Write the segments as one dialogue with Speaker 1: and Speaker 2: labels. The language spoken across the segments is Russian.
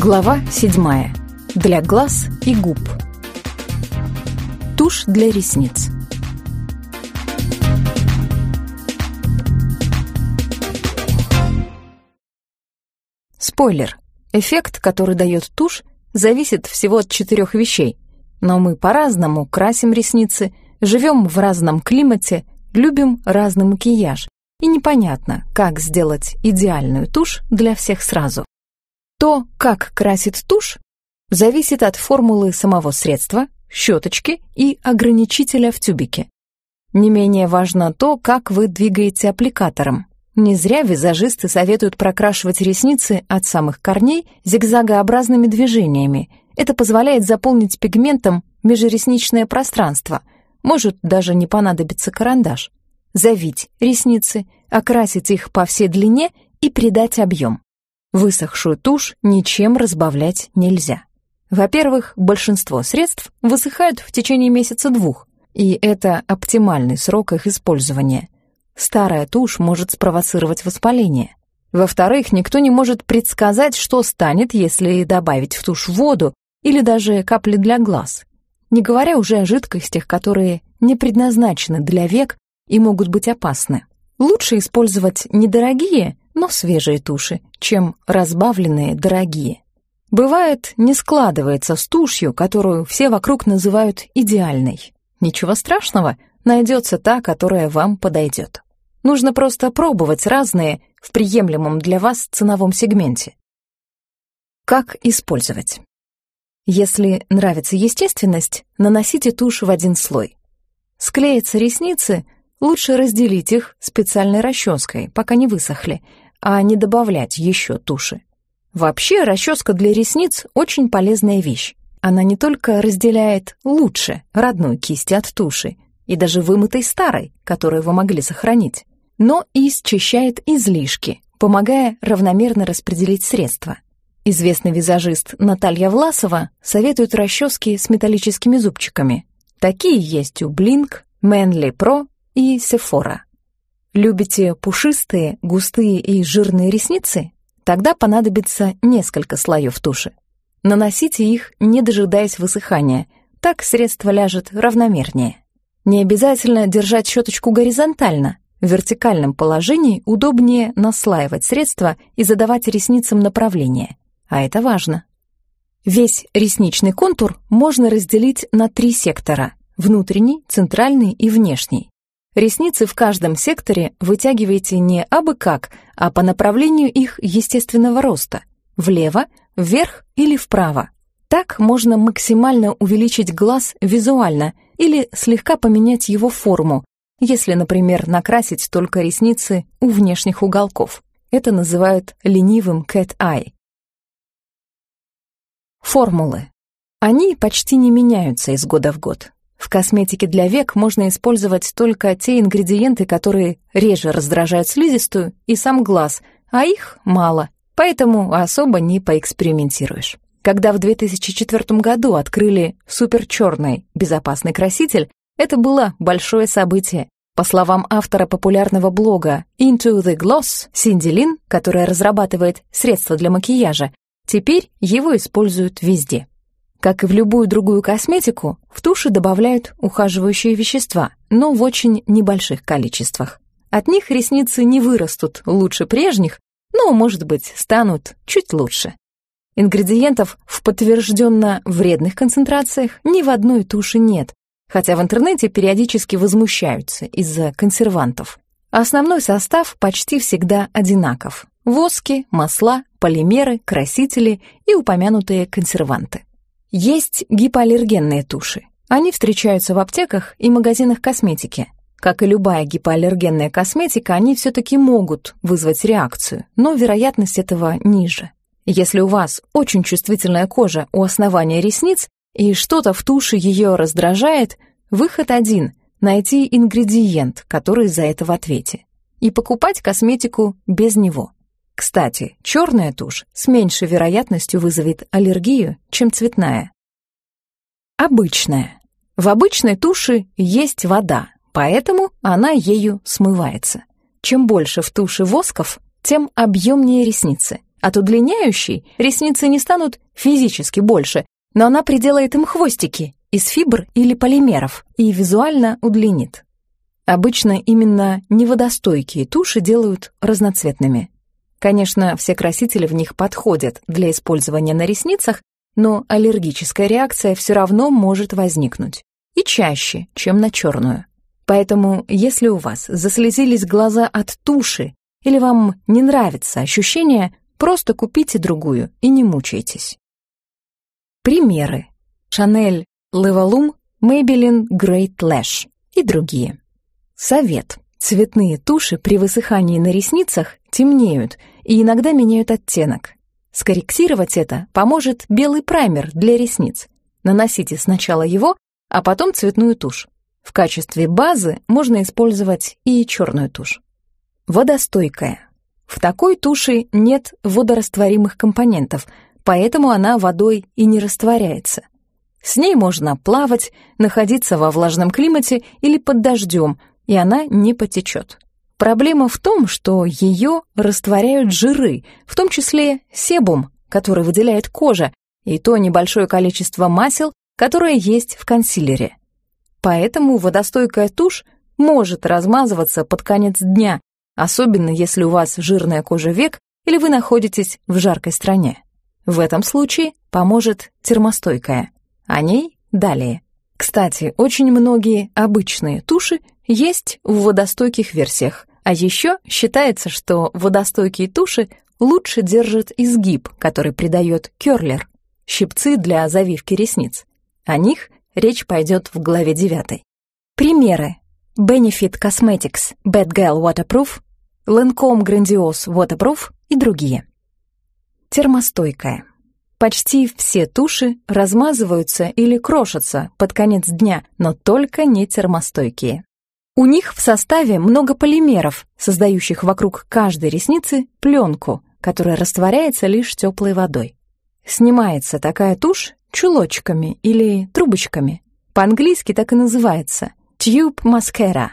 Speaker 1: Глава 7. Для глаз и губ. Тушь для ресниц. Спойлер. Эффект, который дает тушь, зависит всего от четырех вещей. Но мы по-разному красим ресницы, живем в разном климате, любим разный макияж. И непонятно, как сделать идеальную тушь для всех сразу. То, как красит тушь, зависит от формулы самого средства, щеточки и ограничителя в тюбике. Не менее важно то, как вы двигаете аппликатором. Не зря визажисты советуют прокрашивать ресницы от самых корней зигзагообразными движениями. Это позволяет заполнить пигментом межресничное пространство. Может даже не понадобиться карандаш. Завить ресницы, окрасить их по всей длине и придать объем. Высохшую тушь ничем разбавлять нельзя. Во-первых, большинство средств высыхают в течение месяца-двух, и это оптимальный срок их использования. Старая тушь может спровоцировать воспаление. Во-вторых, никто не может предсказать, что станет, если добавить в тушь воду или даже капли для глаз. Не говоря уже о жидкостях, которые не предназначены для век и могут быть опасны. Лучше использовать недорогие, но свежие туши, чем разбавленные дорогие. Бывает, не складывается с тушью, которую все вокруг называют идеальной. Ничего страшного, найдется та, которая вам подойдет. Нужно просто пробовать разные в приемлемом для вас ценовом сегменте. Как использовать? Если нравится естественность, наносите тушь в один слой. Склеятся ресницы, лучше разделить их специальной расческой, пока не высохли, а не добавлять еще туши. Вообще, расческа для ресниц — очень полезная вещь. Она не только разделяет лучше родной кисти от туши и даже вымытой старой, которую вы могли сохранить, но и счищает излишки, помогая равномерно распределить средства. Известный визажист Наталья Власова советует расчески с металлическими зубчиками. Такие есть у Blink, Manly Pro и Sephora. Любите пушистые, густые и жирные ресницы? Тогда понадобится несколько слоев туши. Наносите их, не дожидаясь высыхания, так средство ляжет равномернее. Не обязательно держать щеточку горизонтально. В вертикальном положении удобнее наслаивать средство и задавать ресницам направление. А это важно. Весь ресничный контур можно разделить на три сектора – внутренний, центральный и внешний. Ресницы в каждом секторе вытягиваете не абы как, а по направлению их естественного роста – влево, вверх или вправо. Так можно максимально увеличить глаз визуально или слегка поменять его форму, если, например, накрасить только ресницы у внешних уголков. Это называют ленивым cat eye. Формулы. Они почти не меняются из года в год. В косметике для век можно использовать только те ингредиенты, которые реже раздражают слизистую и сам глаз, а их мало, поэтому особо не поэкспериментируешь. Когда в 2004 году открыли суперчерный безопасный краситель, это было большое событие. По словам автора популярного блога Into the Gloss, Синди Лин, которая разрабатывает средства для макияжа, теперь его используют везде. Как и в любую другую косметику, в туши добавляют ухаживающие вещества, но в очень небольших количествах. От них ресницы не вырастут лучше прежних, но, может быть, станут чуть лучше. Ингредиентов в подтвержденно вредных концентрациях ни в одной туши нет, хотя в интернете периодически возмущаются из-за консервантов. Основной состав почти всегда одинаков. Воски, масла, полимеры, красители и упомянутые консерванты. Есть гипоаллергенные туши. Они встречаются в аптеках и магазинах косметики. Как и любая гипоаллергенная косметика, они все-таки могут вызвать реакцию, но вероятность этого ниже. Если у вас очень чувствительная кожа у основания ресниц и что-то в туши ее раздражает, выход один — найти ингредиент, который за это в ответе, и покупать косметику без него. Кстати, черная тушь с меньшей вероятностью вызовет аллергию, чем цветная. Обычная. В обычной туши есть вода, поэтому она ею смывается. Чем больше в туше восков, тем объемнее ресницы. От удлиняющей ресницы не станут физически больше, но она приделает им хвостики из фибр или полимеров и визуально удлинит. Обычно именно неводостойкие туши делают разноцветными. Конечно, все красители в них подходят для использования на ресницах, но аллергическая реакция все равно может возникнуть. И чаще, чем на черную. Поэтому, если у вас заслезились глаза от туши или вам не нравится ощущение, просто купите другую и не мучайтесь. Примеры. Шанель Левалум, Maybelline Great Lash и другие. Совет. Цветные туши при высыхании на ресницах темнеют и иногда меняют оттенок. Скорректировать это поможет белый праймер для ресниц. Наносите сначала его, а потом цветную тушь. В качестве базы можно использовать и черную тушь. Водостойкая. В такой туши нет водорастворимых компонентов, поэтому она водой и не растворяется. С ней можно плавать, находиться во влажном климате или под дождем, и она не потечет. Проблема в том, что ее растворяют жиры, в том числе себум, который выделяет кожа, и то небольшое количество масел, которое есть в консилере. Поэтому водостойкая тушь может размазываться под конец дня, особенно если у вас жирная кожа век или вы находитесь в жаркой стране. В этом случае поможет термостойкая. О ней далее. Кстати, очень многие обычные туши есть в водостойких версиях, а еще считается, что водостойкие туши лучше держат изгиб, который придает керлер, щипцы для завивки ресниц. О них речь пойдет в главе 9. Примеры. Benefit Cosmetics Bad Girl Waterproof, Lancome Grandiose Waterproof и другие. Термостойкая. Почти все туши размазываются или крошатся под конец дня, но только не термостойкие. У них в составе много полимеров, создающих вокруг каждой ресницы пленку, которая растворяется лишь теплой водой. Снимается такая тушь чулочками или трубочками. По-английски так и называется – tube mascara.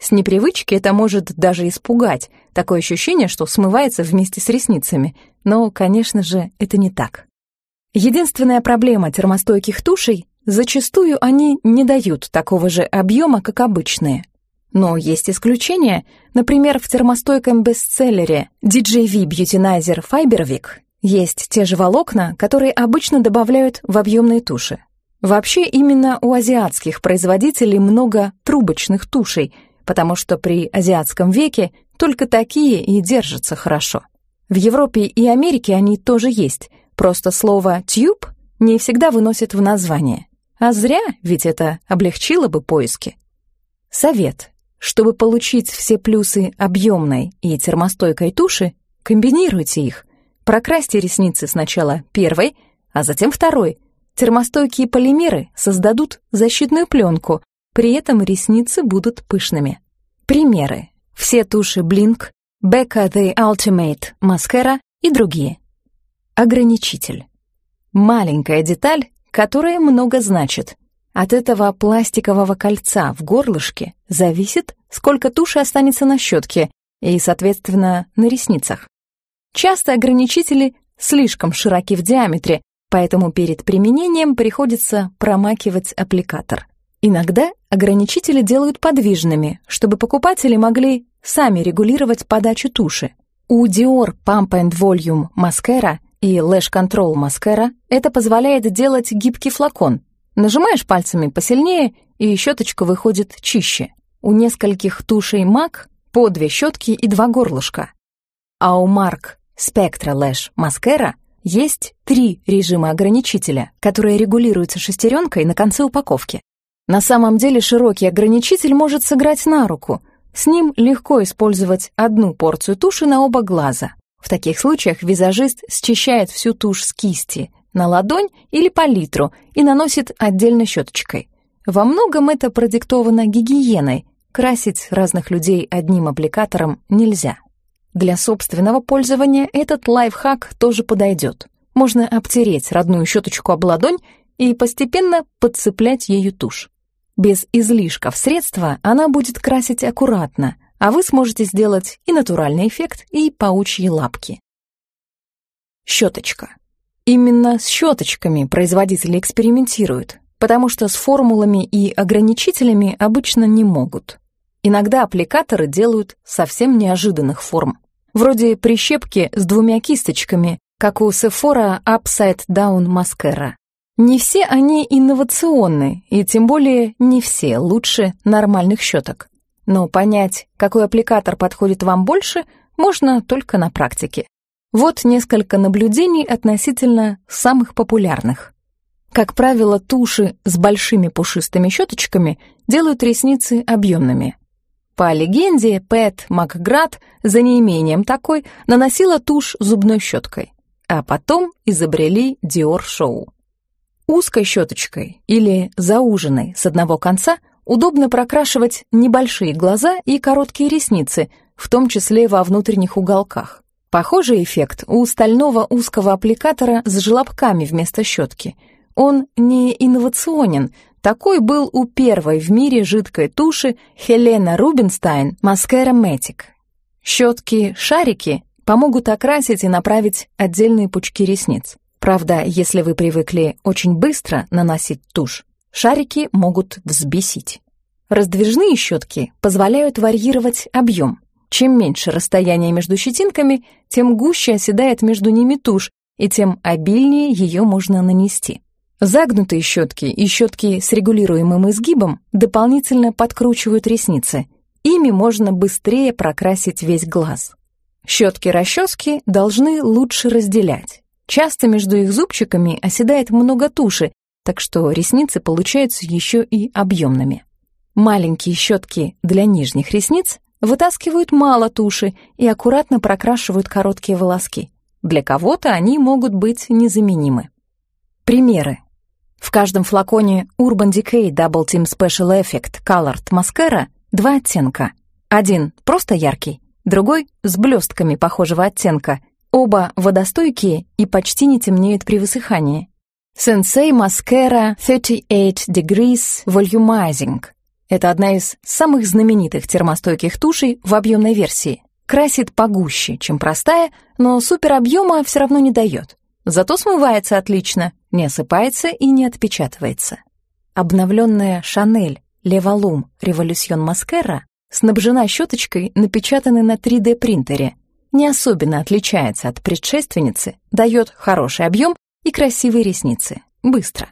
Speaker 1: С непривычки это может даже испугать, такое ощущение, что смывается вместе с ресницами, но, конечно же, это не так. Единственная проблема термостойких тушей – зачастую они не дают такого же объема, как обычные. Но есть исключения. Например, в термостойком бестселлере DJV Beautynizer Fiberwick есть те же волокна, которые обычно добавляют в объемные туши. Вообще, именно у азиатских производителей много трубочных тушей, потому что при азиатском веке только такие и держатся хорошо. В Европе и Америке они тоже есть – Просто слово «тюб» не всегда выносит в название. А зря, ведь это облегчило бы поиски. Совет. Чтобы получить все плюсы объемной и термостойкой туши, комбинируйте их. Прокрасьте ресницы сначала первой, а затем второй. Термостойкие полимеры создадут защитную пленку, при этом ресницы будут пышными. Примеры. Все туши Blink, Becca The Ultimate Mascara и другие. Ограничитель. Маленькая деталь, которая много значит. От этого пластикового кольца в горлышке зависит, сколько туши останется на щетке и, соответственно, на ресницах. Часто ограничители слишком широки в диаметре, поэтому перед применением приходится промакивать аппликатор. Иногда ограничители делают подвижными, чтобы покупатели могли сами регулировать подачу туши. У Dior Pump and Volume Mascara и Lash Control Mascara это позволяет делать гибкий флакон. Нажимаешь пальцами посильнее, и щеточка выходит чище. У нескольких тушей MAC по две щетки и два горлышка. А у Mark Spectra Lash Mascara есть три режима ограничителя, которые регулируются шестеренкой на конце упаковки. На самом деле широкий ограничитель может сыграть на руку. С ним легко использовать одну порцию туши на оба глаза. В таких случаях визажист счищает всю тушь с кисти на ладонь или палитру и наносит отдельно щеточкой. Во многом это продиктовано гигиеной. Красить разных людей одним аппликатором нельзя. Для собственного пользования этот лайфхак тоже подойдет. Можно обтереть родную щеточку об ладонь и постепенно подцеплять ею тушь. Без излишков средства она будет красить аккуратно, а вы сможете сделать и натуральный эффект, и паучьи лапки. Щеточка. Именно с щеточками производители экспериментируют, потому что с формулами и ограничителями обычно не могут. Иногда аппликаторы делают совсем неожиданных форм. Вроде прищепки с двумя кисточками, как у Sephora Upside Down Mascara. Не все они инновационны, и тем более не все лучше нормальных щеток. Но понять, какой аппликатор подходит вам больше, можно только на практике. Вот несколько наблюдений относительно самых популярных. Как правило, туши с большими пушистыми щеточками делают ресницы объемными. По легенде, Пэт Макград за неимением такой наносила тушь зубной щеткой, а потом изобрели Dior Show. Узкой щеточкой или зауженной с одного конца удобно прокрашивать небольшие глаза и короткие ресницы, в том числе во внутренних уголках. Похожий эффект у стального узкого аппликатора с желобками вместо щетки. Он не инновационен, такой был у первой в мире жидкой туши Хелена Рубинстайн Mascara Matic. Щетки-шарики помогут окрасить и направить отдельные пучки ресниц. Правда, если вы привыкли очень быстро наносить тушь, шарики могут взбесить. Раздвижные щетки позволяют варьировать объем. Чем меньше расстояние между щетинками, тем гуще оседает между ними тушь, и тем обильнее ее можно нанести. Загнутые щетки и щетки с регулируемым изгибом дополнительно подкручивают ресницы. Ими можно быстрее прокрасить весь глаз. Щетки-расчески должны лучше разделять. Часто между их зубчиками оседает много туши, так что ресницы получаются еще и объемными. Маленькие щетки для нижних ресниц вытаскивают мало туши и аккуратно прокрашивают короткие волоски. Для кого-то они могут быть незаменимы. Примеры. В каждом флаконе Urban Decay Double Team Special Effect Colored Mascara два оттенка. Один просто яркий, другой с блестками похожего оттенка. Оба водостойкие и почти не темнеют при высыхании. Sensei Mascara 38 Degrees Volumizing это одна из самых знаменитых термостойких тушей в объемной версии. Красит погуще, чем простая, но суперобъема все равно не дает. Зато смывается отлично, не осыпается и не отпечатывается. Обновленная Шанель Левалум Революцион Маскера снабжена щеточкой, напечатанной на 3D-принтере. Не особенно отличается от предшественницы, дает хороший объем и красивые ресницы. Быстро.